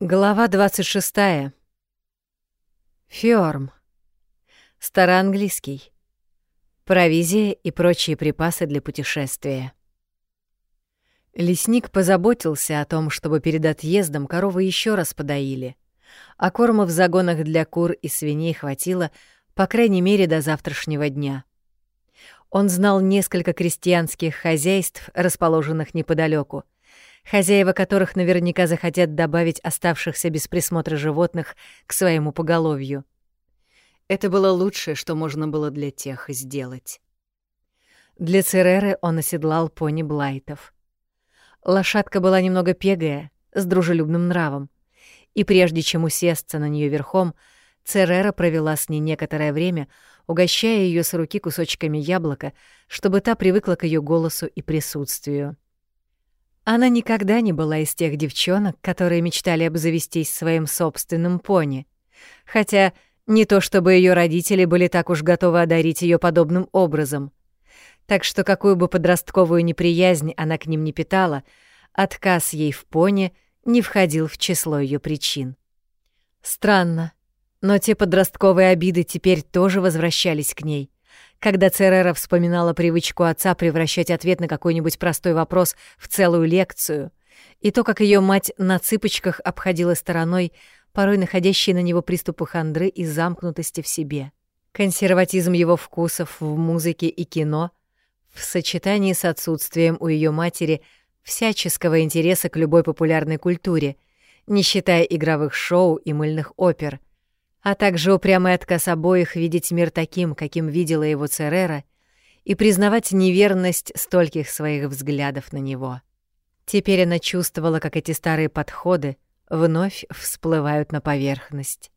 Глава 26. Фиорм. Староанглийский. Провизия и прочие припасы для путешествия. Лесник позаботился о том, чтобы перед отъездом коровы еще раз подоили, а корма в загонах для кур и свиней хватило, по крайней мере, до завтрашнего дня. Он знал несколько крестьянских хозяйств, расположенных неподалеку, хозяева которых наверняка захотят добавить оставшихся без присмотра животных к своему поголовью. Это было лучшее, что можно было для тех сделать. Для Цереры он оседлал пони Блайтов. Лошадка была немного пегая, с дружелюбным нравом, и прежде чем усесться на нее верхом, Церера провела с ней некоторое время, угощая ее с руки кусочками яблока, чтобы та привыкла к ее голосу и присутствию. Она никогда не была из тех девчонок, которые мечтали обзавестись своим собственным пони. Хотя не то чтобы ее родители были так уж готовы одарить ее подобным образом. Так что какую бы подростковую неприязнь она к ним не питала, отказ ей в пони не входил в число ее причин. Странно, но те подростковые обиды теперь тоже возвращались к ней. Когда Церера вспоминала привычку отца превращать ответ на какой-нибудь простой вопрос в целую лекцию, и то, как ее мать на цыпочках обходила стороной порой находящие на него приступы хандры и замкнутости в себе. Консерватизм его вкусов в музыке и кино в сочетании с отсутствием у ее матери всяческого интереса к любой популярной культуре, не считая игровых шоу и мыльных опер, а также упрямый отказ обоих видеть мир таким, каким видела его Церера, и признавать неверность стольких своих взглядов на него. Теперь она чувствовала, как эти старые подходы вновь всплывают на поверхность.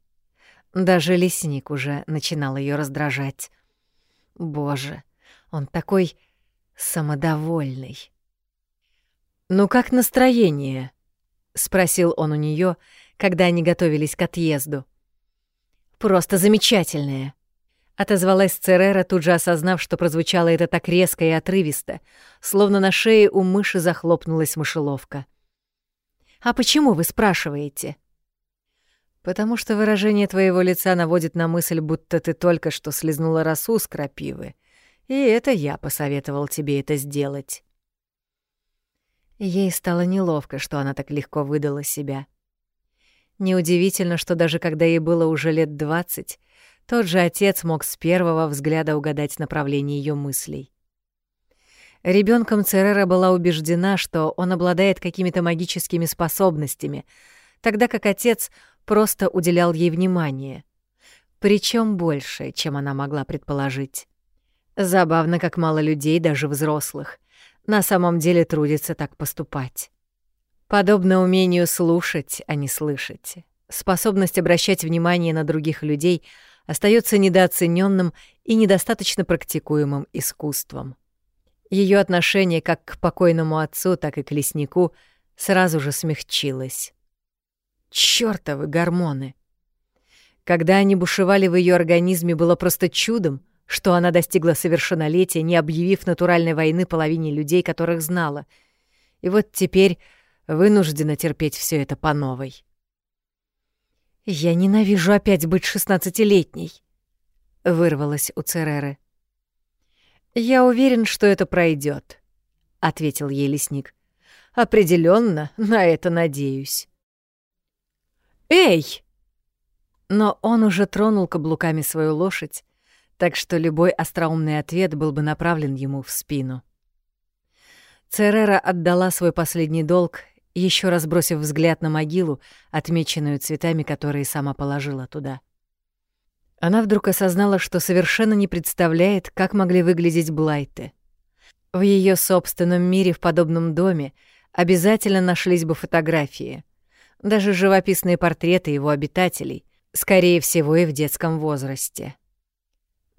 Даже лесник уже начинал ее раздражать. Боже, он такой самодовольный. «Ну как настроение?» — спросил он у нее, когда они готовились к отъезду. Просто замечательное!» Отозвалась Церера, тут же осознав, что прозвучало это так резко и отрывисто, словно на шее у мыши захлопнулась мышеловка. «А почему вы спрашиваете?» «Потому что выражение твоего лица наводит на мысль, будто ты только что слезнула росу с крапивы, и это я посоветовал тебе это сделать». Ей стало неловко, что она так легко выдала себя. Неудивительно, что даже когда ей было уже лет двадцать, тот же отец мог с первого взгляда угадать направление ее мыслей. Ребенком Церера была убеждена, что он обладает какими-то магическими способностями, тогда как отец просто уделял ей внимание, причем больше, чем она могла предположить. Забавно, как мало людей, даже взрослых, на самом деле трудится так поступать. Подобно умению слушать, а не слышать, способность обращать внимание на других людей остается недооцененным и недостаточно практикуемым искусством. Ее отношение как к покойному отцу, так и к леснику сразу же смягчилось. Чёртовы гормоны! Когда они бушевали в ее организме, было просто чудом, что она достигла совершеннолетия, не объявив натуральной войны половине людей, которых знала. И вот теперь вынуждена терпеть все это по новой. «Я ненавижу опять быть шестнадцатилетней», — вырвалась у Цереры. «Я уверен, что это пройдет, ответил ей лесник. Определенно, на это надеюсь». «Эй!» Но он уже тронул каблуками свою лошадь, так что любой остроумный ответ был бы направлен ему в спину. Церера отдала свой последний долг еще раз бросив взгляд на могилу, отмеченную цветами, которые сама положила туда. Она вдруг осознала, что совершенно не представляет, как могли выглядеть Блайты. В ее собственном мире в подобном доме обязательно нашлись бы фотографии, даже живописные портреты его обитателей, скорее всего, и в детском возрасте.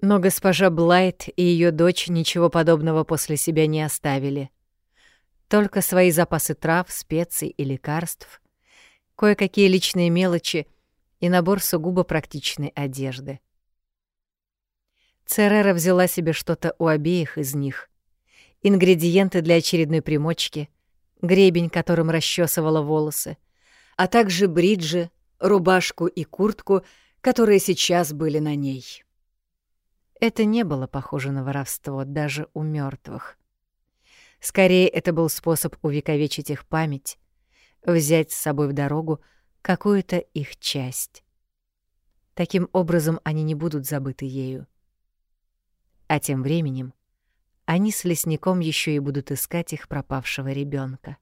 Но госпожа Блайт и ее дочь ничего подобного после себя не оставили — только свои запасы трав, специй и лекарств, кое-какие личные мелочи и набор сугубо практичной одежды. Церера взяла себе что-то у обеих из них. Ингредиенты для очередной примочки, гребень, которым расчесывала волосы, а также бриджи, рубашку и куртку, которые сейчас были на ней. Это не было похоже на воровство даже у мертвых. Скорее, это был способ увековечить их память, взять с собой в дорогу какую-то их часть. Таким образом, они не будут забыты ею. А тем временем они с лесником еще и будут искать их пропавшего ребенка.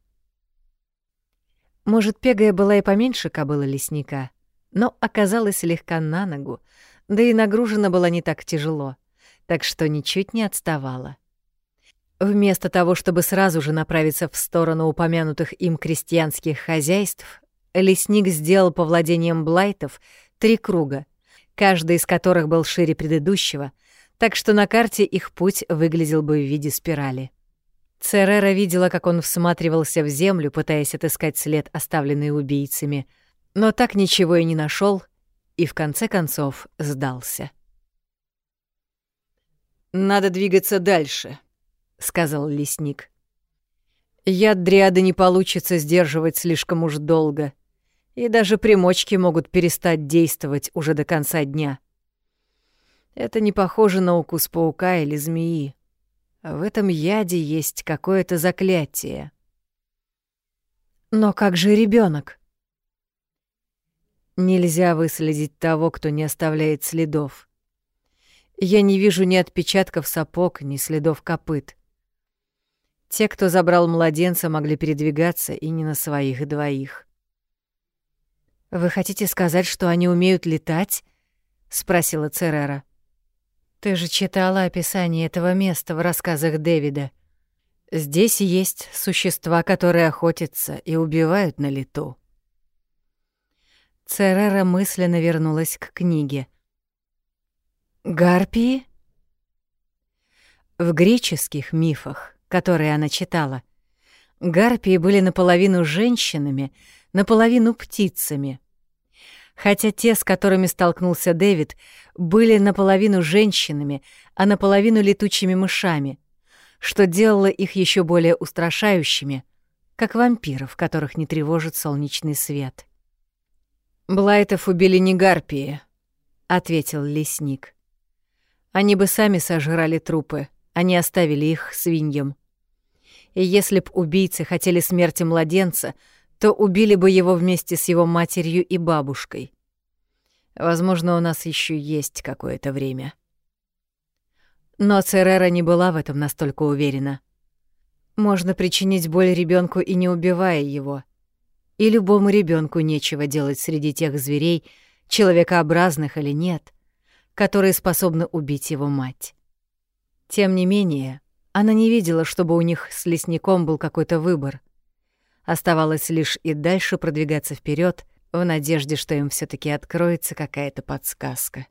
Может, Пегая была и поменьше кобыла лесника, но оказалась легка на ногу, да и нагружена была не так тяжело, так что ничуть не отставала. Вместо того, чтобы сразу же направиться в сторону упомянутых им крестьянских хозяйств, лесник сделал по владениям Блайтов три круга, каждый из которых был шире предыдущего — так что на карте их путь выглядел бы в виде спирали. Церера видела, как он всматривался в землю, пытаясь отыскать след, оставленный убийцами, но так ничего и не нашел, и в конце концов сдался. «Надо двигаться дальше», — сказал лесник. «Яд дриады не получится сдерживать слишком уж долго, и даже примочки могут перестать действовать уже до конца дня». Это не похоже на укус паука или змеи. В этом яде есть какое-то заклятие. Но как же ребенок? Нельзя выследить того, кто не оставляет следов. Я не вижу ни отпечатков сапог, ни следов копыт. Те, кто забрал младенца, могли передвигаться и не на своих двоих. «Вы хотите сказать, что они умеют летать?» — спросила Церера. Ты же читала описание этого места в рассказах Дэвида. Здесь есть существа, которые охотятся и убивают на лету. Церера мысленно вернулась к книге. Гарпии? В греческих мифах, которые она читала, гарпии были наполовину женщинами, наполовину птицами — хотя те, с которыми столкнулся Дэвид, были наполовину женщинами, а наполовину летучими мышами, что делало их еще более устрашающими, как вампиров, которых не тревожит солнечный свет. «Блайтов убили не гарпии», — ответил лесник. «Они бы сами сожрали трупы, они оставили их свиньям. И если б убийцы хотели смерти младенца — то убили бы его вместе с его матерью и бабушкой. Возможно, у нас еще есть какое-то время. Но Церера не была в этом настолько уверена. Можно причинить боль ребенку и не убивая его. И любому ребенку нечего делать среди тех зверей, человекообразных или нет, которые способны убить его мать. Тем не менее, она не видела, чтобы у них с лесником был какой-то выбор. Оставалось лишь и дальше продвигаться вперед в надежде, что им все таки откроется какая-то подсказка.